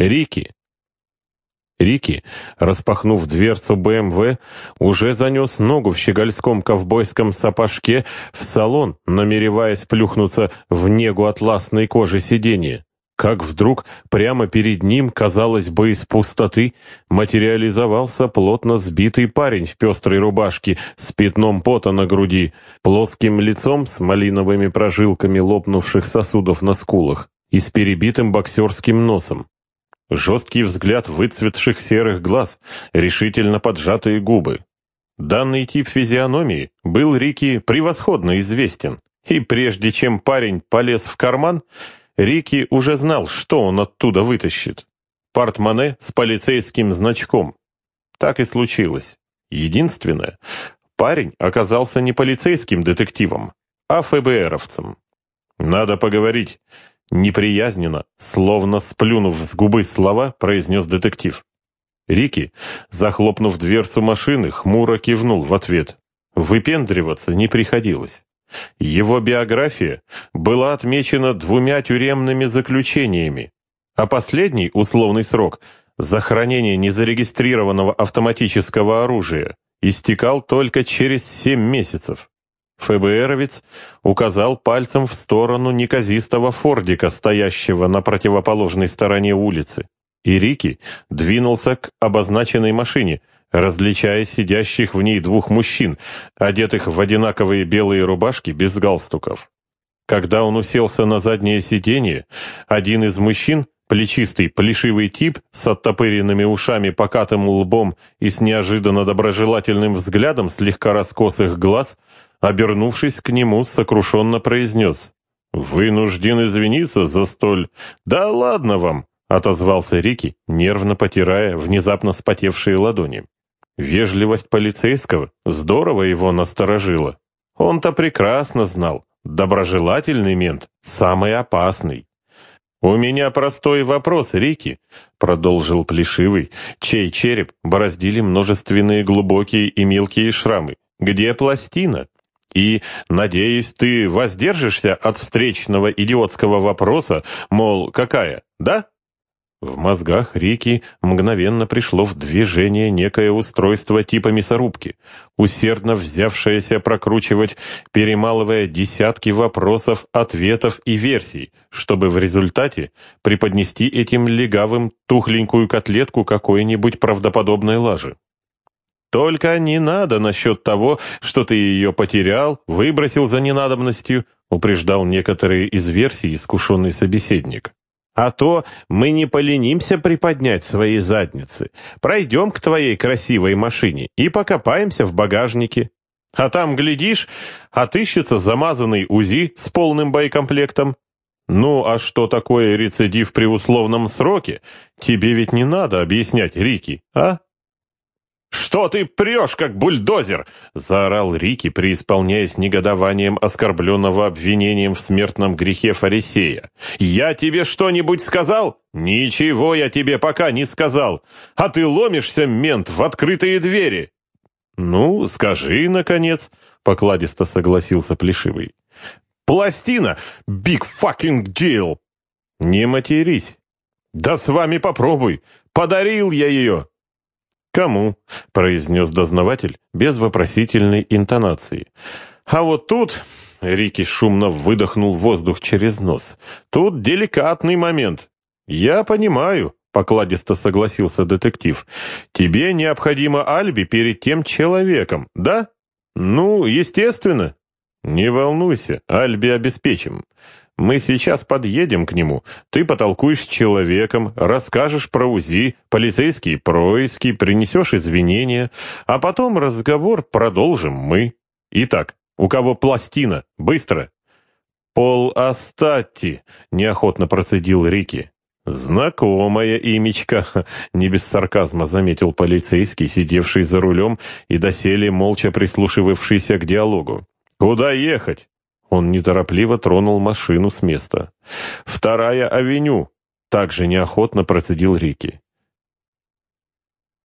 Рики!» Рики, распахнув дверцу БМВ, уже занес ногу в щегольском ковбойском сапожке в салон, намереваясь плюхнуться в негу атласной кожи сиденья. Как вдруг прямо перед ним, казалось бы, из пустоты, материализовался плотно сбитый парень в пестрой рубашке с пятном пота на груди, плоским лицом с малиновыми прожилками лопнувших сосудов на скулах и с перебитым боксерским носом. Жесткий взгляд выцветших серых глаз, решительно поджатые губы. Данный тип физиономии был Рики превосходно известен, и прежде чем парень полез в карман, Рики уже знал, что он оттуда вытащит. Портмоне с полицейским значком. Так и случилось. Единственное, парень оказался не полицейским детективом, а ФБРовцем. «Надо поговорить», Неприязненно, словно сплюнув с губы слова, произнес детектив. Рики, захлопнув дверцу машины, хмуро кивнул в ответ. Выпендриваться не приходилось. Его биография была отмечена двумя тюремными заключениями, а последний условный срок за хранение незарегистрированного автоматического оружия истекал только через семь месяцев. ФБРовец указал пальцем в сторону неказистого фордика, стоящего на противоположной стороне улицы. И Рики двинулся к обозначенной машине, различая сидящих в ней двух мужчин, одетых в одинаковые белые рубашки без галстуков. Когда он уселся на заднее сиденье, один из мужчин, плечистый, плешивый тип с оттопыренными ушами, покатым лбом и с неожиданно доброжелательным взглядом слегка раскосых глаз, обернувшись к нему, сокрушенно произнес. «Вынужден извиниться за столь...» «Да ладно вам!» — отозвался Рики, нервно потирая внезапно спотевшие ладони. Вежливость полицейского здорово его насторожила. Он-то прекрасно знал, доброжелательный мент — самый опасный. «У меня простой вопрос, Рики», — продолжил Плешивый, чей череп бороздили множественные глубокие и мелкие шрамы. «Где пластина?» И, надеюсь, ты воздержишься от встречного идиотского вопроса, мол, какая, да? В мозгах Рики мгновенно пришло в движение некое устройство типа мясорубки, усердно взявшееся прокручивать, перемалывая десятки вопросов, ответов и версий, чтобы в результате преподнести этим легавым тухленькую котлетку какой-нибудь правдоподобной лажи. Только не надо насчет того, что ты ее потерял, выбросил за ненадобностью, упреждал некоторые из версий искушенный собеседник. А то мы не поленимся приподнять свои задницы. Пройдем к твоей красивой машине и покопаемся в багажнике. А там, глядишь, отыщется замазанный УЗИ с полным боекомплектом. Ну, а что такое рецидив при условном сроке, тебе ведь не надо объяснять, Рики, а? «Что ты прешь, как бульдозер?» — заорал Рики, преисполняясь негодованием оскорбленного обвинением в смертном грехе фарисея. «Я тебе что-нибудь сказал?» «Ничего я тебе пока не сказал. А ты ломишься, мент, в открытые двери». «Ну, скажи, наконец», — покладисто согласился Плешивый. «Пластина! Big fucking deal!» «Не матерись!» «Да с вами попробуй! Подарил я ее!» «Кому?» — произнес дознаватель без вопросительной интонации. «А вот тут...» — Рики шумно выдохнул воздух через нос. «Тут деликатный момент. Я понимаю». — покладисто согласился детектив. «Тебе необходимо алиби перед тем человеком, да?» «Ну, естественно». «Не волнуйся, алиби обеспечим. Мы сейчас подъедем к нему. Ты потолкуешь с человеком, расскажешь про УЗИ, полицейские происки, принесешь извинения, а потом разговор продолжим мы. Итак, у кого пластина? Быстро!» «Пол Астатти», — неохотно процедил Рики. «Знакомая имечка», — не без сарказма заметил полицейский, сидевший за рулем и доселе молча прислушивавшийся к диалогу. «Куда ехать?» Он неторопливо тронул машину с места. «Вторая авеню!» Также неохотно процедил Рики.